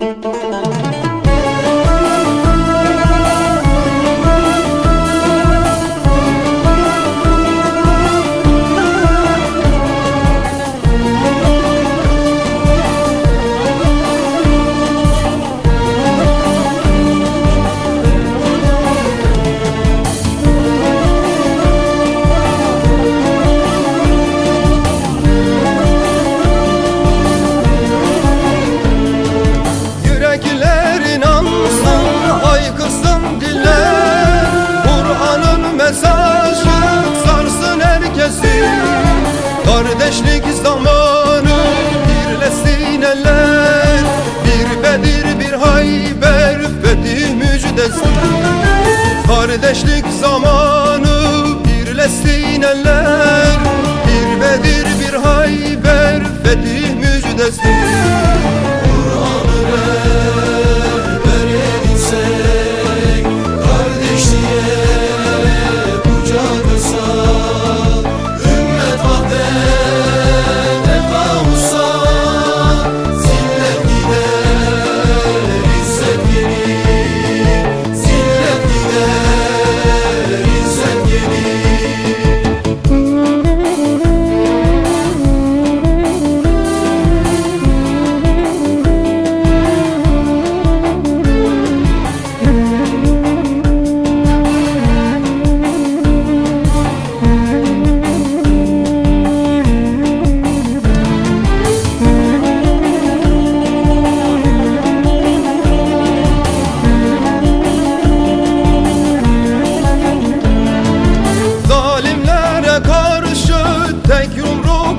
Música Kardeşlik zamanı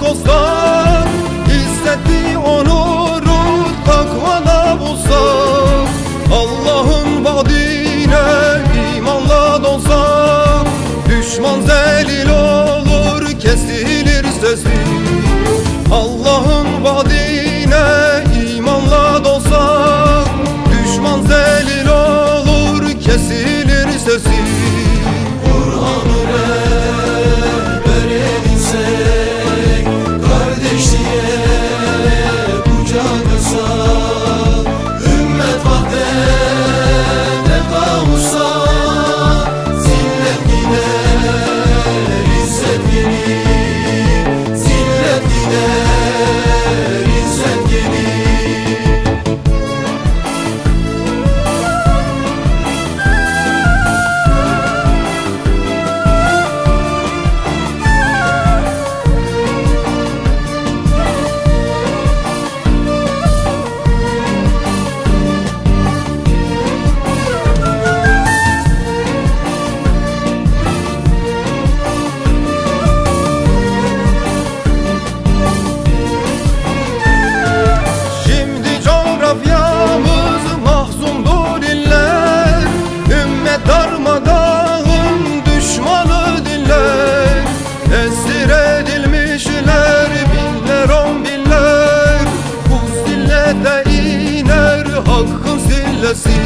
bozar İzzetti onuru takvada bozar Allah'ın vaadine imanla dozar Düşman zelil olur kesilir sözü Allah'ın vaadine imanla dozar Düşman zelil olur kesilir sözü de iner hakkın zillesi.